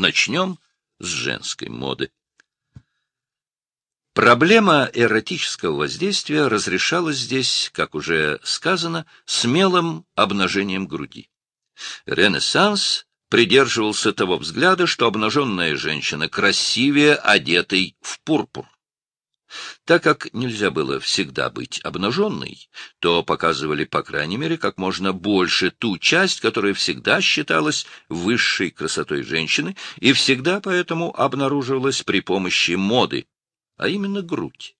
Начнем с женской моды. Проблема эротического воздействия разрешалась здесь, как уже сказано, смелым обнажением груди. Ренессанс придерживался того взгляда, что обнаженная женщина красивее одетой в пурпур. Так как нельзя было всегда быть обнаженной, то показывали, по крайней мере, как можно больше ту часть, которая всегда считалась высшей красотой женщины и всегда поэтому обнаруживалась при помощи моды, а именно грудь.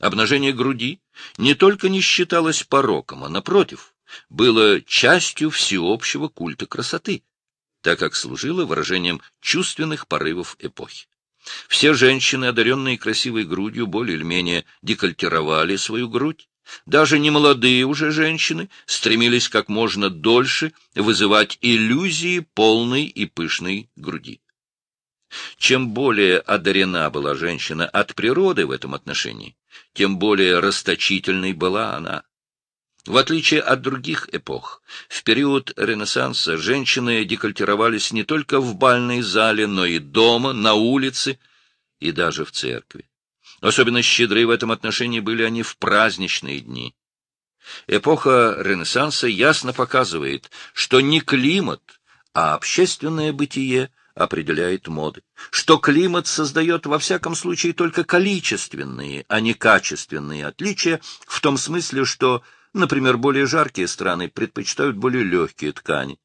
Обнажение груди не только не считалось пороком, а, напротив, было частью всеобщего культа красоты, так как служило выражением чувственных порывов эпохи. Все женщины, одаренные красивой грудью, более или менее декольтировали свою грудь. Даже немолодые уже женщины стремились как можно дольше вызывать иллюзии полной и пышной груди. Чем более одарена была женщина от природы в этом отношении, тем более расточительной была она. В отличие от других эпох, в период Ренессанса женщины декольтировались не только в бальной зале, но и дома, на улице и даже в церкви. Особенно щедры в этом отношении были они в праздничные дни. Эпоха Ренессанса ясно показывает, что не климат, а общественное бытие определяет моды, что климат создает во всяком случае только количественные, а не качественные отличия, в том смысле, что Например, более жаркие страны предпочитают более легкие ткани.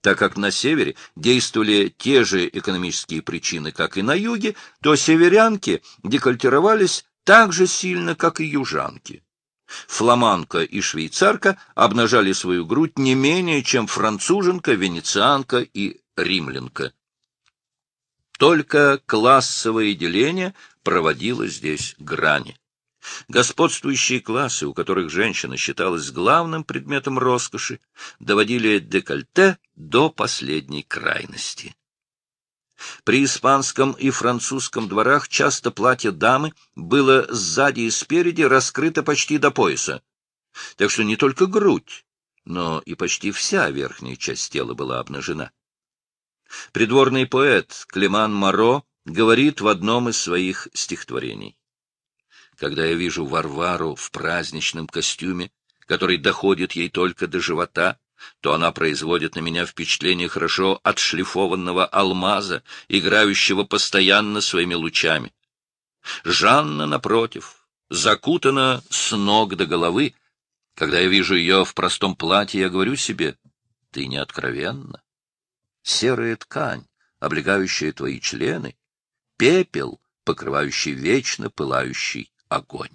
Так как на севере действовали те же экономические причины, как и на юге, то северянки декольтировались так же сильно, как и южанки. Фламанка и швейцарка обнажали свою грудь не менее, чем француженка, венецианка и римлянка. Только классовое деление проводило здесь грани. Господствующие классы, у которых женщина считалась главным предметом роскоши, доводили декольте до последней крайности. При испанском и французском дворах часто платье дамы было сзади и спереди раскрыто почти до пояса. Так что не только грудь, но и почти вся верхняя часть тела была обнажена. Придворный поэт Клеман Моро говорит в одном из своих стихотворений. Когда я вижу Варвару в праздничном костюме, который доходит ей только до живота, то она производит на меня впечатление хорошо отшлифованного алмаза, играющего постоянно своими лучами. Жанна, напротив, закутана с ног до головы. Когда я вижу ее в простом платье, я говорю себе, ты не откровенна. Серая ткань, облегающая твои члены, пепел, покрывающий вечно пылающий огонь.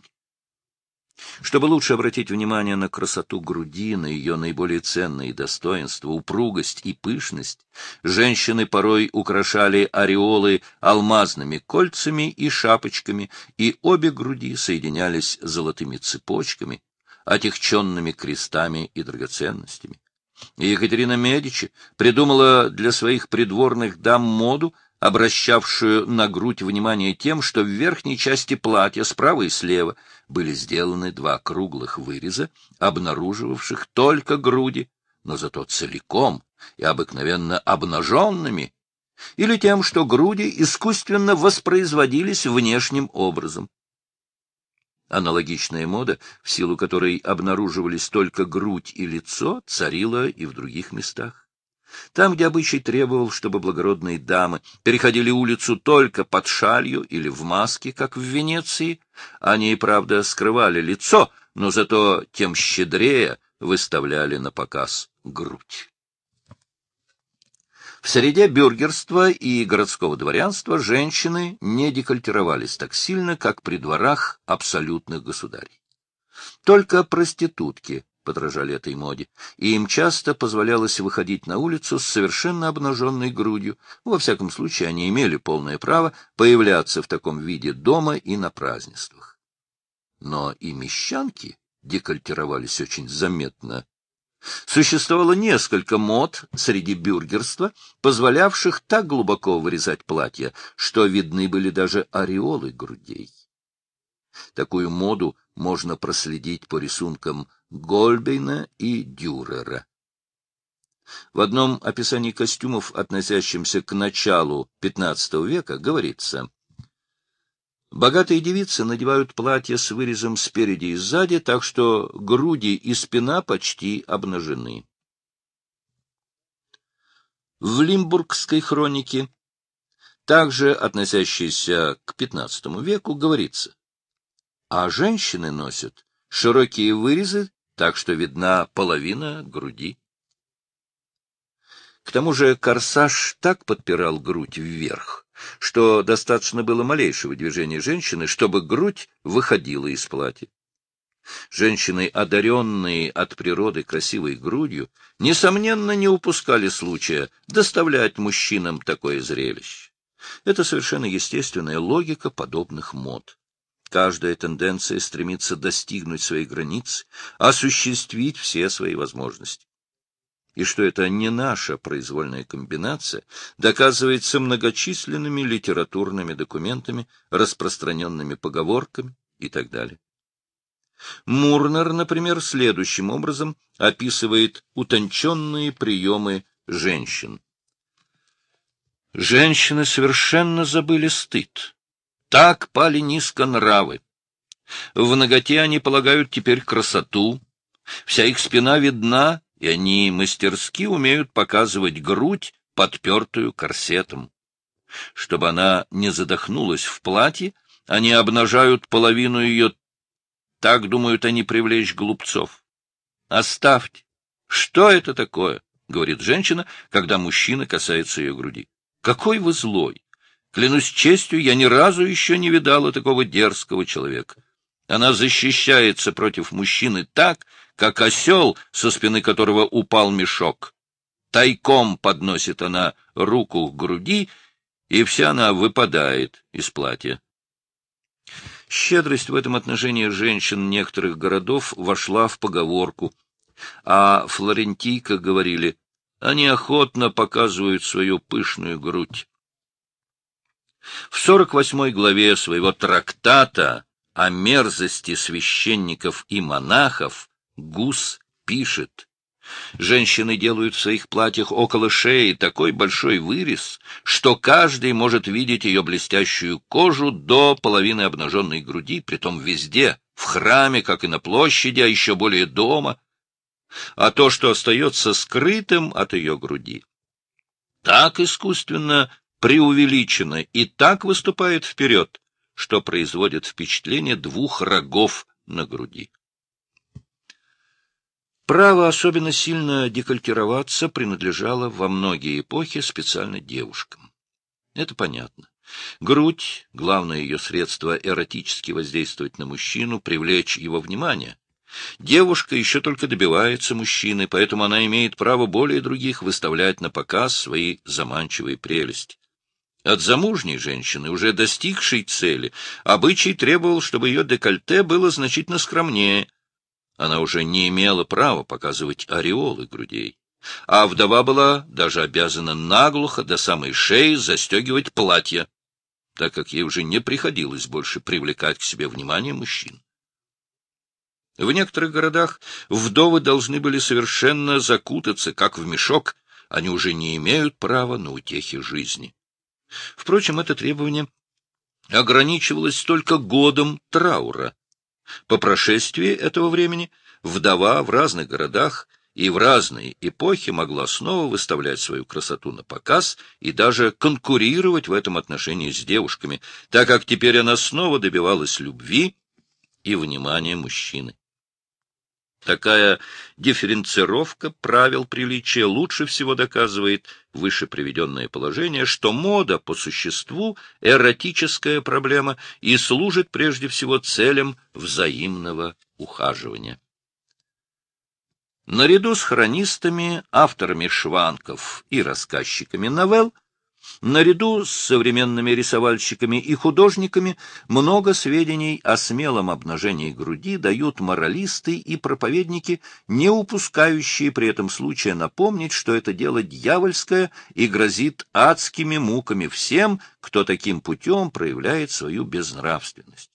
Чтобы лучше обратить внимание на красоту груди, на ее наиболее ценные достоинства, упругость и пышность, женщины порой украшали ореолы алмазными кольцами и шапочками, и обе груди соединялись золотыми цепочками, отягченными крестами и драгоценностями. Екатерина Медичи придумала для своих придворных дам моду, обращавшую на грудь внимание тем, что в верхней части платья справа и слева были сделаны два круглых выреза, обнаруживавших только груди, но зато целиком и обыкновенно обнаженными, или тем, что груди искусственно воспроизводились внешним образом. Аналогичная мода, в силу которой обнаруживались только грудь и лицо, царила и в других местах. Там, где обычай требовал, чтобы благородные дамы переходили улицу только под шалью или в маске, как в Венеции, они, правда, скрывали лицо, но зато тем щедрее выставляли на показ грудь. В среде бюргерства и городского дворянства женщины не декольтировались так сильно, как при дворах абсолютных государей. Только проститутки подражали этой моде, и им часто позволялось выходить на улицу с совершенно обнаженной грудью. Во всяком случае, они имели полное право появляться в таком виде дома и на празднествах. Но и мещанки декольтировались очень заметно. Существовало несколько мод среди бюргерства, позволявших так глубоко вырезать платья, что видны были даже ореолы грудей. Такую моду можно проследить по рисункам Гольбейна и Дюрера. В одном описании костюмов, относящемся к началу XV века, говорится Богатые девицы надевают платья с вырезом спереди и сзади, так что груди и спина почти обнажены. В Лимбургской хронике, также относящейся к XV веку, говорится, а женщины носят широкие вырезы, так что видна половина груди. К тому же корсаж так подпирал грудь вверх, что достаточно было малейшего движения женщины, чтобы грудь выходила из платья. Женщины, одаренные от природы красивой грудью, несомненно, не упускали случая доставлять мужчинам такое зрелище. Это совершенно естественная логика подобных мод. Каждая тенденция стремится достигнуть своей границы, осуществить все свои возможности и что это не наша произвольная комбинация, доказывается многочисленными литературными документами, распространенными поговорками и так далее. Мурнер, например, следующим образом описывает утонченные приемы женщин. Женщины совершенно забыли стыд. Так пали низко нравы. В ноготе они полагают теперь красоту. Вся их спина видна и они мастерски умеют показывать грудь, подпертую корсетом. Чтобы она не задохнулась в платье, они обнажают половину ее, так думают они привлечь глупцов. Оставьте. Что это такое? — говорит женщина, когда мужчина касается ее груди. Какой вы злой! Клянусь честью, я ни разу еще не видала такого дерзкого человека. Она защищается против мужчины так, как осел, со спины которого упал мешок. Тайком подносит она руку к груди, и вся она выпадает из платья. Щедрость в этом отношении женщин некоторых городов вошла в поговорку, а флорентийка говорили, они охотно показывают свою пышную грудь. В сорок восьмой главе своего трактата о мерзости священников и монахов Гус пишет. Женщины делают в своих платьях около шеи такой большой вырез, что каждый может видеть ее блестящую кожу до половины обнаженной груди, притом везде, в храме, как и на площади, а еще более дома, а то, что остается скрытым от ее груди. Так искусственно преувеличено и так выступает вперед, что производит впечатление двух рогов на груди. Право особенно сильно декольтироваться принадлежало во многие эпохи специально девушкам. Это понятно. Грудь — главное ее средство эротически воздействовать на мужчину, привлечь его внимание. Девушка еще только добивается мужчины, поэтому она имеет право более других выставлять на показ свои заманчивые прелести. От замужней женщины, уже достигшей цели, обычай требовал, чтобы ее декольте было значительно скромнее — она уже не имела права показывать ореолы грудей. А вдова была даже обязана наглухо до самой шеи застегивать платье, так как ей уже не приходилось больше привлекать к себе внимание мужчин. В некоторых городах вдовы должны были совершенно закутаться, как в мешок, они уже не имеют права на утехи жизни. Впрочем, это требование ограничивалось только годом траура, по прошествии этого времени вдова в разных городах и в разные эпохи могла снова выставлять свою красоту на показ и даже конкурировать в этом отношении с девушками, так как теперь она снова добивалась любви и внимания мужчины. Такая дифференцировка правил приличия лучше всего доказывает выше приведенное положение, что мода по существу — эротическая проблема и служит прежде всего целям взаимного ухаживания. Наряду с хронистами, авторами шванков и рассказчиками новелл Наряду с современными рисовальщиками и художниками много сведений о смелом обнажении груди дают моралисты и проповедники, не упускающие при этом случая напомнить, что это дело дьявольское и грозит адскими муками всем, кто таким путем проявляет свою безнравственность.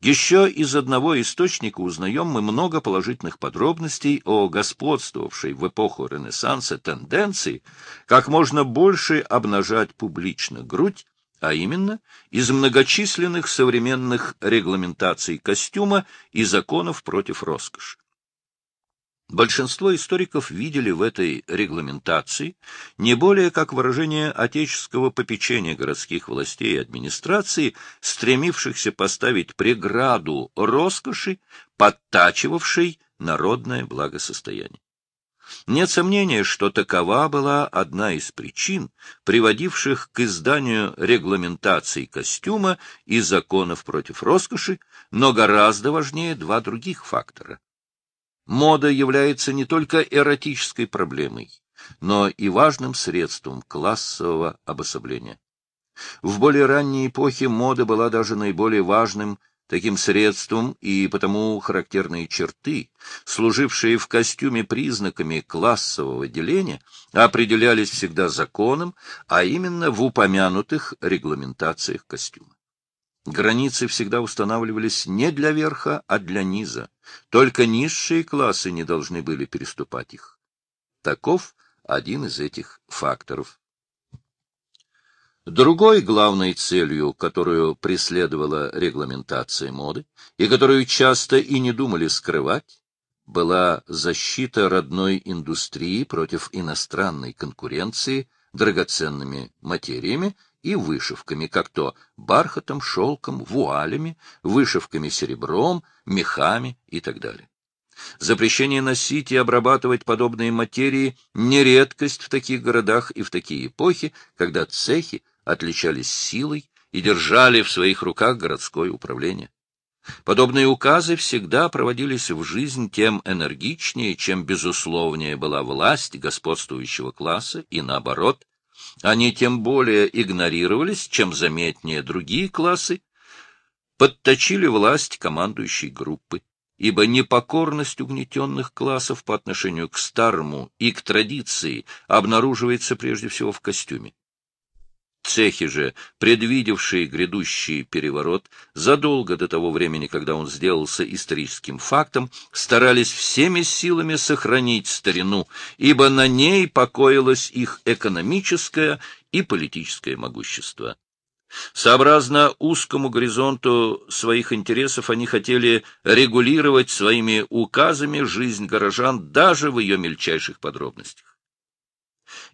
Еще из одного источника узнаем мы много положительных подробностей о господствовавшей в эпоху Ренессанса тенденции как можно больше обнажать публично грудь, а именно из многочисленных современных регламентаций костюма и законов против роскоши. Большинство историков видели в этой регламентации не более как выражение отеческого попечения городских властей и администрации, стремившихся поставить преграду роскоши, подтачивавшей народное благосостояние. Нет сомнения, что такова была одна из причин, приводивших к изданию регламентаций костюма и законов против роскоши, но гораздо важнее два других фактора. Мода является не только эротической проблемой, но и важным средством классового обособления. В более ранней эпохе мода была даже наиболее важным таким средством и потому характерные черты, служившие в костюме признаками классового деления, определялись всегда законом, а именно в упомянутых регламентациях костюма. Границы всегда устанавливались не для верха, а для низа. Только низшие классы не должны были переступать их. Таков один из этих факторов. Другой главной целью, которую преследовала регламентация моды, и которую часто и не думали скрывать, была защита родной индустрии против иностранной конкуренции драгоценными материями и вышивками, как то бархатом, шелком, вуалями, вышивками серебром, мехами и так далее. Запрещение носить и обрабатывать подобные материи – не редкость в таких городах и в такие эпохи, когда цехи отличались силой и держали в своих руках городское управление. Подобные указы всегда проводились в жизнь тем энергичнее, чем безусловнее была власть господствующего класса, и наоборот, они тем более игнорировались, чем заметнее другие классы подточили власть командующей группы, ибо непокорность угнетенных классов по отношению к старому и к традиции обнаруживается прежде всего в костюме. Цехи же, предвидевшие грядущий переворот, задолго до того времени, когда он сделался историческим фактом, старались всеми силами сохранить старину, ибо на ней покоилось их экономическое и политическое могущество. Сообразно узкому горизонту своих интересов они хотели регулировать своими указами жизнь горожан даже в ее мельчайших подробностях.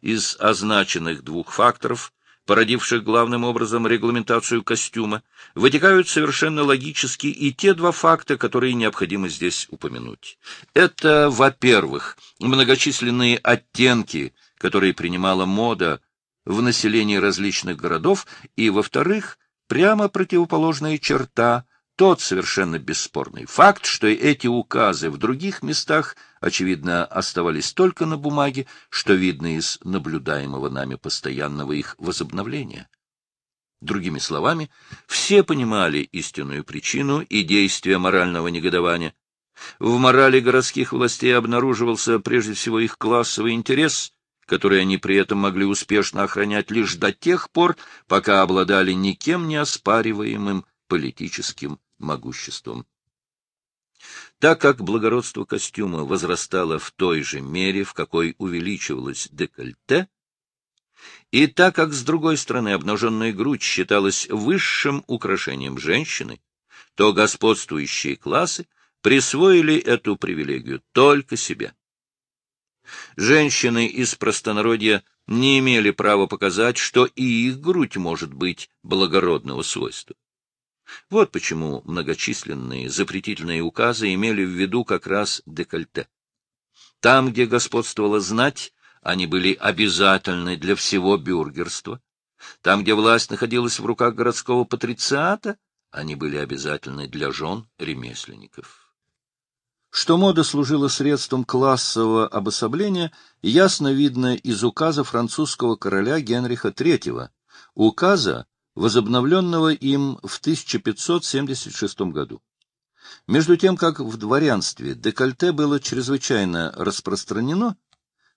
Из означенных двух факторов – породивших главным образом регламентацию костюма, вытекают совершенно логически и те два факта, которые необходимо здесь упомянуть. Это, во-первых, многочисленные оттенки, которые принимала мода в населении различных городов, и, во-вторых, прямо противоположная черта – тот совершенно бесспорный факт, что эти указы в других местах, очевидно, оставались только на бумаге, что видно из наблюдаемого нами постоянного их возобновления. Другими словами, все понимали истинную причину и действия морального негодования. В морали городских властей обнаруживался прежде всего их классовый интерес, который они при этом могли успешно охранять лишь до тех пор, пока обладали никем не оспариваемым политическим могуществом. Так как благородство костюма возрастало в той же мере, в какой увеличивалось декольте, и так как, с другой стороны, обнаженная грудь считалась высшим украшением женщины, то господствующие классы присвоили эту привилегию только себе. Женщины из простонародья не имели права показать, что и их грудь может быть благородного свойства. Вот почему многочисленные запретительные указы имели в виду как раз декольте. Там, где господствовала знать, они были обязательны для всего бюргерства. Там, где власть находилась в руках городского патрициата, они были обязательны для жен ремесленников. Что мода служила средством классового обособления, ясно видно из указа французского короля Генриха III, указа, возобновленного им в 1576 году. Между тем, как в дворянстве декольте было чрезвычайно распространено,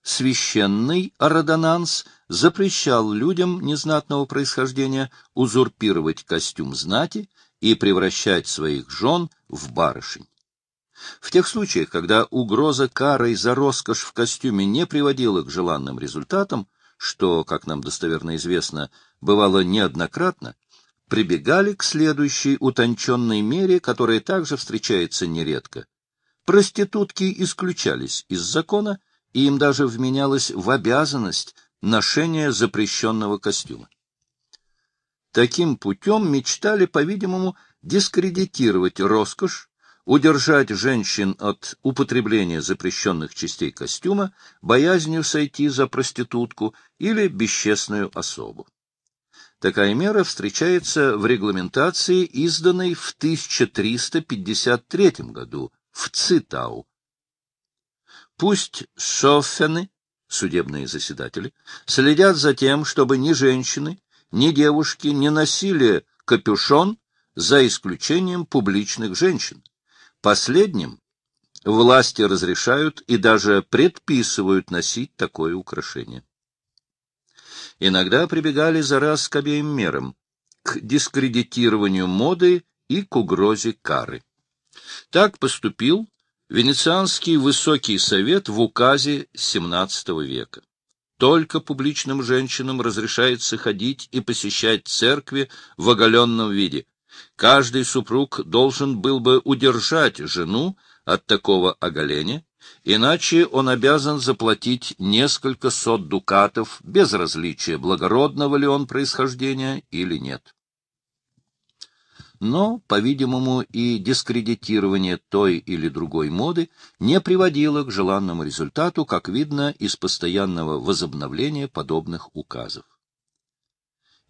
священный ордонанс запрещал людям незнатного происхождения узурпировать костюм знати и превращать своих жен в барышень. В тех случаях, когда угроза карой за роскошь в костюме не приводила к желанным результатам, что, как нам достоверно известно, бывало неоднократно, прибегали к следующей утонченной мере, которая также встречается нередко. Проститутки исключались из закона, и им даже вменялось в обязанность ношения запрещенного костюма. Таким путем мечтали, по-видимому, дискредитировать роскошь, удержать женщин от употребления запрещенных частей костюма, боязнью сойти за проститутку или бесчестную особу. Такая мера встречается в регламентации, изданной в 1353 году в Цитау. Пусть шоффены, судебные заседатели, следят за тем, чтобы ни женщины, ни девушки не носили капюшон, за исключением публичных женщин. Последним власти разрешают и даже предписывают носить такое украшение. Иногда прибегали за раз к обеим мерам — к дискредитированию моды и к угрозе кары. Так поступил Венецианский Высокий Совет в указе XVII века. Только публичным женщинам разрешается ходить и посещать церкви в оголенном виде, Каждый супруг должен был бы удержать жену от такого оголения, иначе он обязан заплатить несколько сот дукатов, без различия, благородного ли он происхождения или нет. Но, по-видимому, и дискредитирование той или другой моды не приводило к желанному результату, как видно из постоянного возобновления подобных указов.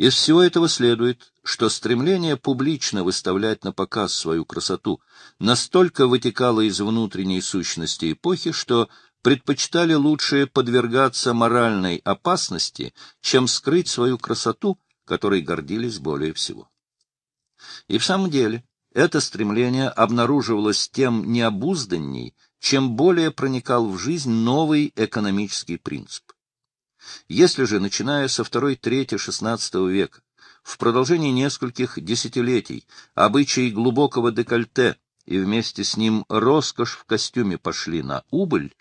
Из всего этого следует, что стремление публично выставлять на показ свою красоту настолько вытекало из внутренней сущности эпохи, что предпочитали лучше подвергаться моральной опасности, чем скрыть свою красоту, которой гордились более всего. И в самом деле это стремление обнаруживалось тем необузданней, чем более проникал в жизнь новый экономический принцип. Если же, начиная со второй трети XVI века, в продолжении нескольких десятилетий обычаи глубокого декольте и вместе с ним роскошь в костюме пошли на убыль,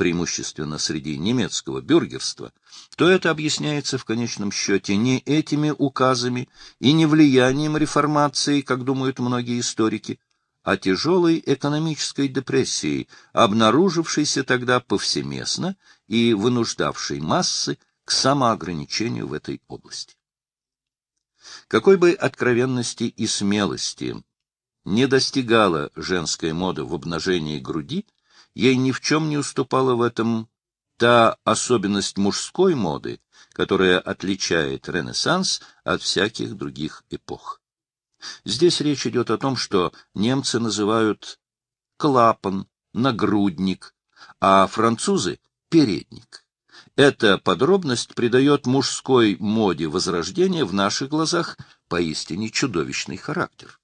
преимущественно среди немецкого бюргерства, то это объясняется в конечном счете не этими указами и не влиянием реформации, как думают многие историки, а тяжелой экономической депрессией, обнаружившейся тогда повсеместно и вынуждавшей массы к самоограничению в этой области. Какой бы откровенности и смелости не достигала женская мода в обнажении груди, ей ни в чем не уступала в этом та особенность мужской моды, которая отличает Ренессанс от всяких других эпох. Здесь речь идет о том, что немцы называют клапан, нагрудник, а французы — передник. Эта подробность придает мужской моде возрождения в наших глазах поистине чудовищный характер.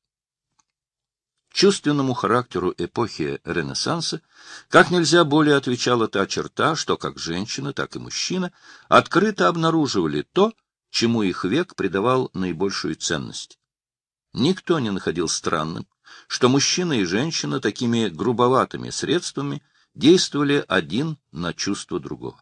Чувственному характеру эпохи Ренессанса как нельзя более отвечала та черта, что как женщина, так и мужчина открыто обнаруживали то, чему их век придавал наибольшую ценность Никто не находил странным, что мужчина и женщина такими грубоватыми средствами действовали один на чувство другого.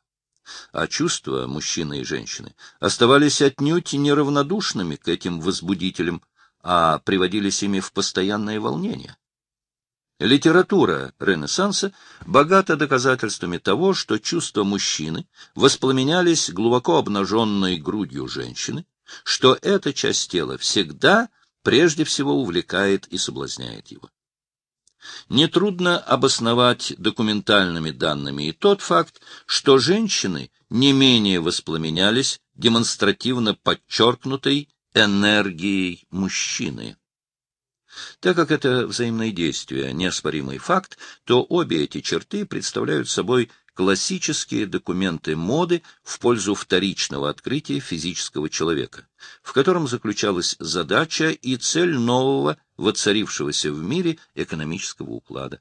А чувства мужчины и женщины оставались отнюдь неравнодушными к этим возбудителям, а приводились ими в постоянное волнение. Литература Ренессанса богата доказательствами того, что чувства мужчины воспламенялись глубоко обнаженной грудью женщины, что эта часть тела всегда прежде всего увлекает и соблазняет его. Нетрудно обосновать документальными данными и тот факт, что женщины не менее воспламенялись демонстративно подчеркнутой энергией мужчины. Так как это взаимное действие, неоспоримый факт, то обе эти черты представляют собой классические документы моды в пользу вторичного открытия физического человека, в котором заключалась задача и цель нового, воцарившегося в мире экономического уклада.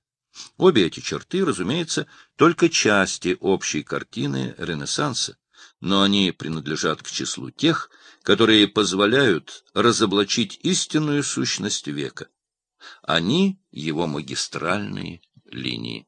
Обе эти черты, разумеется, только части общей картины Ренессанса, но они принадлежат к числу тех, которые позволяют разоблачить истинную сущность века. Они — его магистральные линии.